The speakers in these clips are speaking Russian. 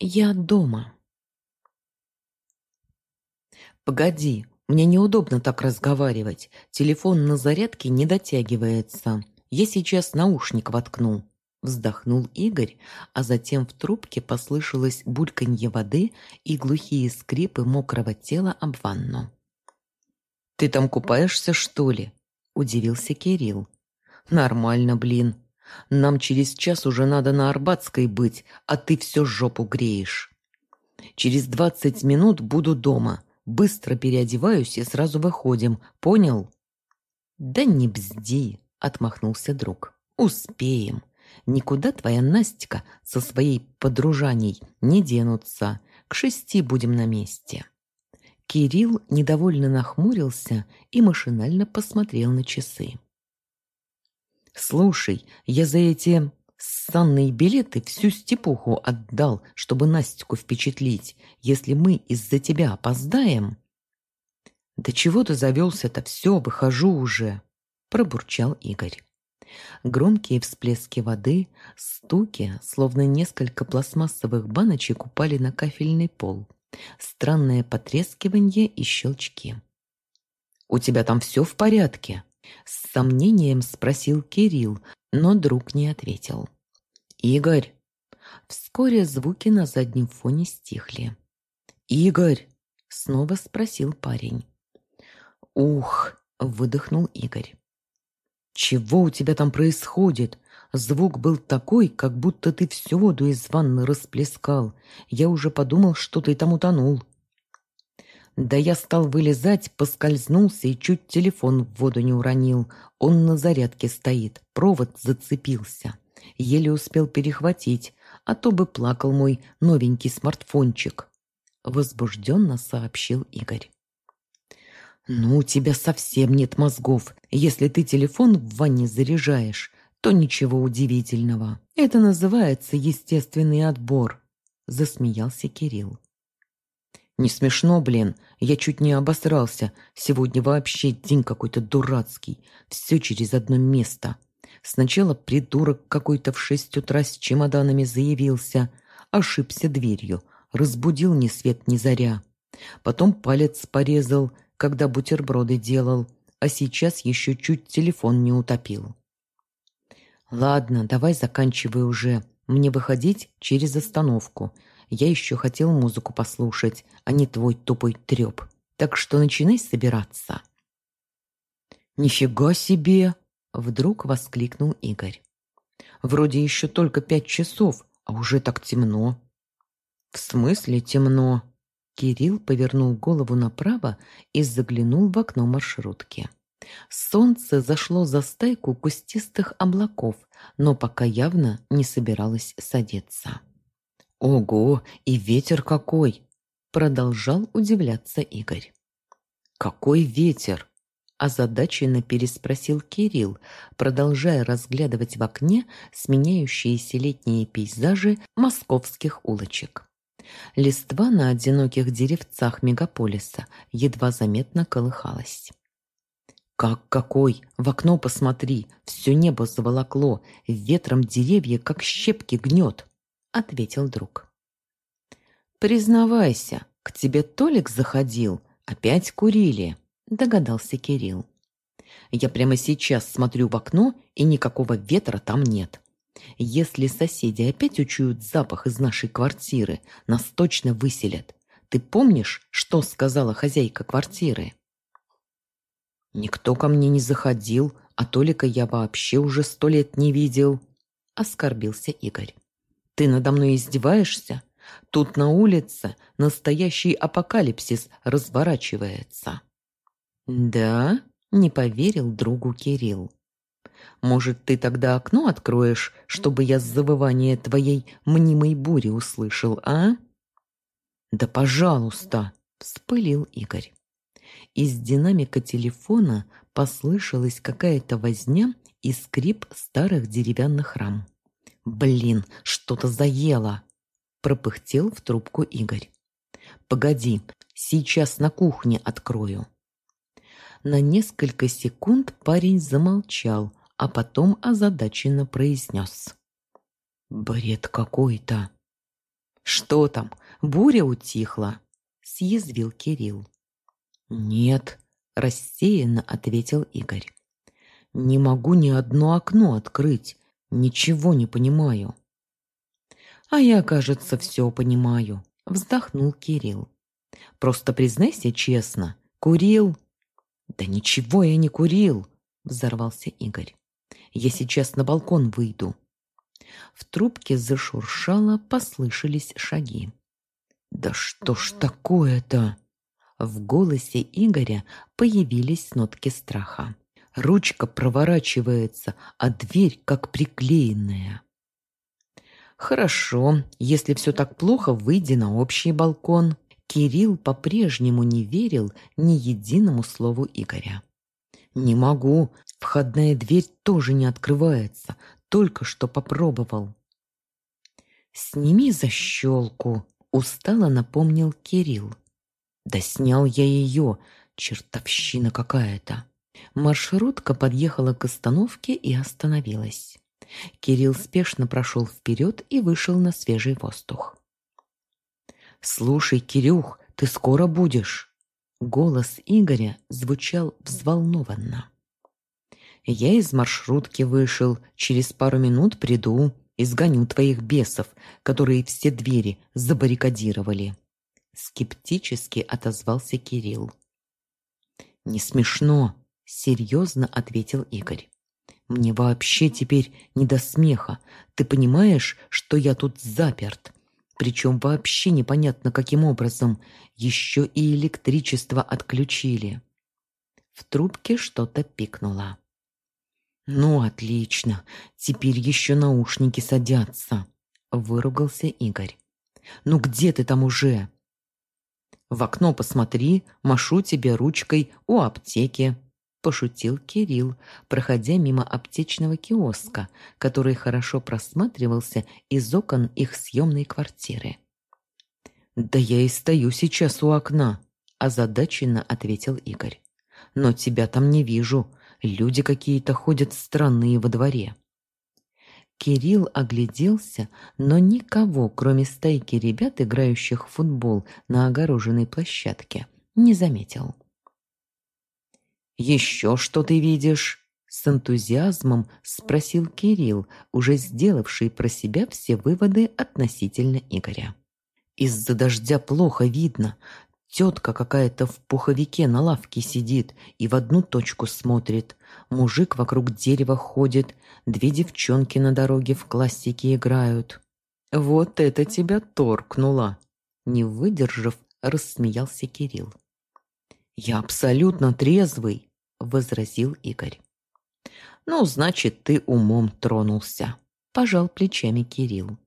Я дома. Погоди, мне неудобно так разговаривать. Телефон на зарядке не дотягивается. Я сейчас наушник воткну. Вздохнул Игорь, а затем в трубке послышалось бульканье воды и глухие скрипы мокрого тела об ванну. «Ты там купаешься, что ли?» – удивился Кирилл. «Нормально, блин. Нам через час уже надо на Арбатской быть, а ты все жопу греешь. Через двадцать минут буду дома. Быстро переодеваюсь и сразу выходим. Понял?» «Да не бзди», – отмахнулся друг. «Успеем. Никуда твоя Настя со своей подружаней не денутся. К шести будем на месте». Кирилл недовольно нахмурился и машинально посмотрел на часы. «Слушай, я за эти санные билеты всю степуху отдал, чтобы Настику впечатлить. Если мы из-за тебя опоздаем...» «Да чего ты завелся-то? Все, выхожу уже!» – пробурчал Игорь. Громкие всплески воды, стуки, словно несколько пластмассовых баночек упали на кафельный пол. Странное потрескивание и щелчки. «У тебя там все в порядке?» С сомнением спросил Кирилл, но друг не ответил. «Игорь!» Вскоре звуки на заднем фоне стихли. «Игорь!» — снова спросил парень. «Ух!» — выдохнул Игорь. «Чего у тебя там происходит? Звук был такой, как будто ты всю воду из ванны расплескал. Я уже подумал, что ты там утонул». Да я стал вылезать, поскользнулся и чуть телефон в воду не уронил. Он на зарядке стоит, провод зацепился. Еле успел перехватить, а то бы плакал мой новенький смартфончик. Возбужденно сообщил Игорь. «Ну, у тебя совсем нет мозгов. Если ты телефон в ванне заряжаешь, то ничего удивительного. Это называется естественный отбор», — засмеялся Кирилл. «Не смешно, блин. Я чуть не обосрался. Сегодня вообще день какой-то дурацкий. Все через одно место. Сначала придурок какой-то в шесть утра с чемоданами заявился. Ошибся дверью. Разбудил ни свет ни заря. Потом палец порезал, когда бутерброды делал. А сейчас еще чуть телефон не утопил. «Ладно, давай заканчивай уже. Мне выходить через остановку. Я еще хотел музыку послушать, а не твой тупой треп. Так что начинай собираться». «Нифига себе!» — вдруг воскликнул Игорь. «Вроде еще только пять часов, а уже так темно». «В смысле темно?» Кирилл повернул голову направо и заглянул в окно маршрутки. Солнце зашло за стайку кустистых облаков, но пока явно не собиралось садиться. «Ого, и ветер какой!» — продолжал удивляться Игорь. «Какой ветер?» — озадаченно переспросил Кирилл, продолжая разглядывать в окне сменяющиеся летние пейзажи московских улочек. Листва на одиноких деревцах мегаполиса едва заметно колыхалась. «Как какой? В окно посмотри! Все небо заволокло, ветром деревья как щепки гнет!» — ответил друг. «Признавайся, к тебе Толик заходил, опять курили», — догадался Кирилл. «Я прямо сейчас смотрю в окно, и никакого ветра там нет. Если соседи опять учуют запах из нашей квартиры, нас точно выселят. Ты помнишь, что сказала хозяйка квартиры?» «Никто ко мне не заходил, а Толика я вообще уже сто лет не видел», — оскорбился Игорь. Ты надо мной издеваешься? Тут на улице настоящий апокалипсис разворачивается. Да? Не поверил другу Кирилл. Может, ты тогда окно откроешь, чтобы я завывание твоей мнимой бури услышал, а? Да, пожалуйста, вспылил Игорь. Из динамика телефона послышалась какая-то возня и скрип старых деревянных рам. «Блин, что-то заело!» – пропыхтел в трубку Игорь. «Погоди, сейчас на кухне открою». На несколько секунд парень замолчал, а потом озадаченно произнес. «Бред какой-то!» Что там, буря утихла?» – съязвил Кирилл. «Нет», – рассеянно ответил Игорь. «Не могу ни одно окно открыть. Ничего не понимаю». «А я, кажется, все понимаю», – вздохнул Кирилл. «Просто признайся честно, курил?» «Да ничего я не курил», – взорвался Игорь. «Я сейчас на балкон выйду». В трубке зашуршало, послышались шаги. «Да что ж такое-то?» В голосе Игоря появились нотки страха. Ручка проворачивается, а дверь как приклеенная. «Хорошо, если все так плохо, выйди на общий балкон». Кирилл по-прежнему не верил ни единому слову Игоря. «Не могу. Входная дверь тоже не открывается. Только что попробовал». «Сними защелку», — устало напомнил Кирилл. «Да снял я ее. Чертовщина какая-то». Маршрутка подъехала к остановке и остановилась. Кирилл спешно прошел вперед и вышел на свежий воздух. «Слушай, Кирюх, ты скоро будешь?» Голос Игоря звучал взволнованно. «Я из маршрутки вышел, через пару минут приду, изгоню твоих бесов, которые все двери забаррикадировали». Скептически отозвался Кирилл. «Не смешно», — серьезно ответил Игорь. Мне вообще теперь не до смеха. Ты понимаешь, что я тут заперт? Причем вообще непонятно, каким образом. Еще и электричество отключили. В трубке что-то пикнуло. «Ну, отлично. Теперь еще наушники садятся», — выругался Игорь. «Ну где ты там уже?» «В окно посмотри, машу тебе ручкой у аптеки», – пошутил Кирилл, проходя мимо аптечного киоска, который хорошо просматривался из окон их съемной квартиры. «Да я и стою сейчас у окна», – озадаченно ответил Игорь. «Но тебя там не вижу. Люди какие-то ходят странные во дворе». Кирилл огляделся, но никого, кроме стайки ребят, играющих в футбол на огороженной площадке, не заметил. «Еще что ты видишь?» С энтузиазмом спросил Кирилл, уже сделавший про себя все выводы относительно Игоря. «Из-за дождя плохо видно. Тетка какая-то в пуховике на лавке сидит и в одну точку смотрит. Мужик вокруг дерева ходит, две девчонки на дороге в классике играют». «Вот это тебя торкнуло!» Не выдержав, рассмеялся Кирилл. «Я абсолютно трезвый!» — возразил Игорь. «Ну, значит, ты умом тронулся», — пожал плечами Кирилл.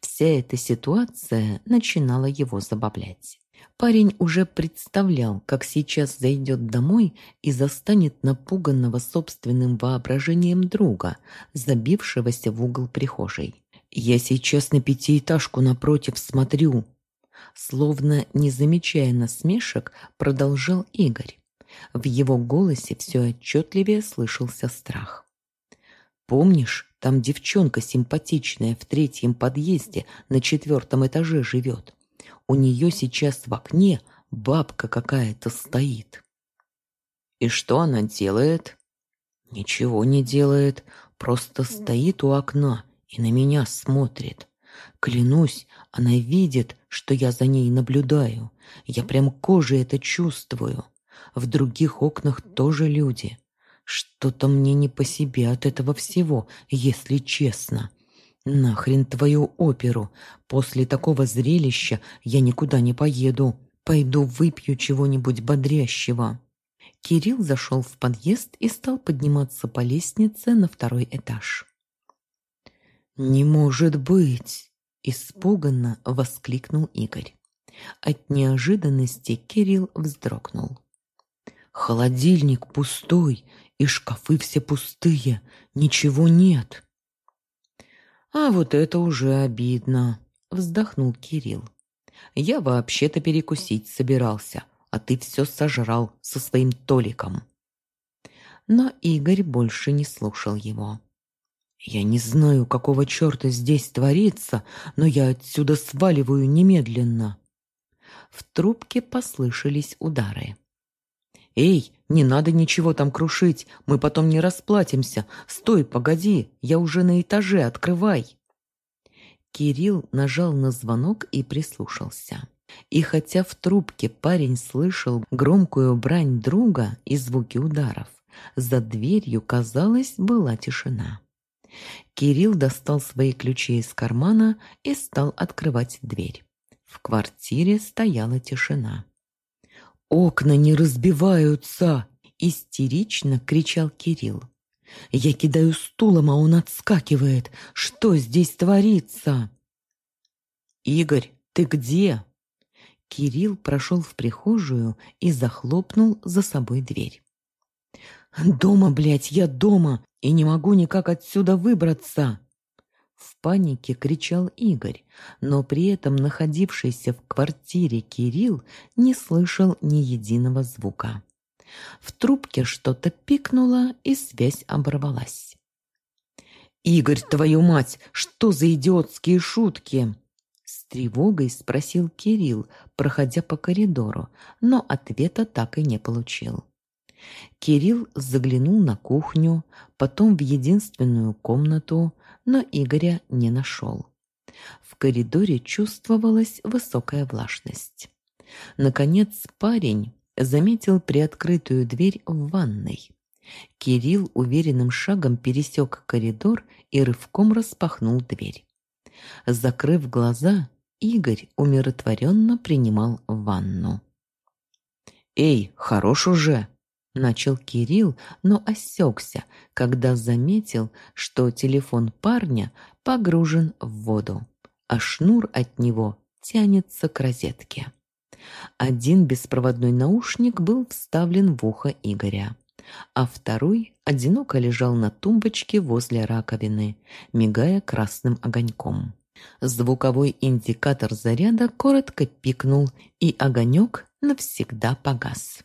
Вся эта ситуация начинала его забавлять. Парень уже представлял, как сейчас зайдет домой и застанет напуганного собственным воображением друга, забившегося в угол прихожей. «Я сейчас на пятиэтажку напротив смотрю», Словно не замечая насмешек, продолжал Игорь. В его голосе все отчетливее слышался страх. «Помнишь, там девчонка симпатичная в третьем подъезде на четвертом этаже живет? У нее сейчас в окне бабка какая-то стоит». «И что она делает?» «Ничего не делает, просто стоит у окна и на меня смотрит. Клянусь, она видит, что я за ней наблюдаю. Я прям кожей это чувствую. В других окнах тоже люди. Что-то мне не по себе от этого всего, если честно. Нахрен твою оперу. После такого зрелища я никуда не поеду. Пойду выпью чего-нибудь бодрящего. Кирилл зашел в подъезд и стал подниматься по лестнице на второй этаж. «Не может быть!» – испуганно воскликнул Игорь. От неожиданности Кирилл вздрогнул. Холодильник пустой, и шкафы все пустые, ничего нет. А вот это уже обидно, вздохнул Кирилл. Я вообще-то перекусить собирался, а ты все сожрал со своим Толиком. Но Игорь больше не слушал его. Я не знаю, какого черта здесь творится, но я отсюда сваливаю немедленно. В трубке послышались удары. «Эй, не надо ничего там крушить, мы потом не расплатимся. Стой, погоди, я уже на этаже, открывай!» Кирилл нажал на звонок и прислушался. И хотя в трубке парень слышал громкую брань друга и звуки ударов, за дверью, казалось, была тишина. Кирилл достал свои ключи из кармана и стал открывать дверь. В квартире стояла тишина. «Окна не разбиваются!» – истерично кричал Кирилл. «Я кидаю стулом, а он отскакивает. Что здесь творится?» «Игорь, ты где?» Кирилл прошел в прихожую и захлопнул за собой дверь. «Дома, блядь, я дома, и не могу никак отсюда выбраться!» В панике кричал Игорь, но при этом находившийся в квартире Кирилл не слышал ни единого звука. В трубке что-то пикнуло, и связь оборвалась. «Игорь, твою мать, что за идиотские шутки?» С тревогой спросил Кирилл, проходя по коридору, но ответа так и не получил. Кирилл заглянул на кухню, потом в единственную комнату, но Игоря не нашел. В коридоре чувствовалась высокая влажность. Наконец парень заметил приоткрытую дверь в ванной. Кирилл уверенным шагом пересек коридор и рывком распахнул дверь. Закрыв глаза, Игорь умиротворенно принимал ванну. «Эй, хорош уже!» Начал Кирилл, но осекся, когда заметил, что телефон парня погружен в воду, а шнур от него тянется к розетке. Один беспроводной наушник был вставлен в ухо Игоря, а второй одиноко лежал на тумбочке возле раковины, мигая красным огоньком. Звуковой индикатор заряда коротко пикнул, и огонек навсегда погас.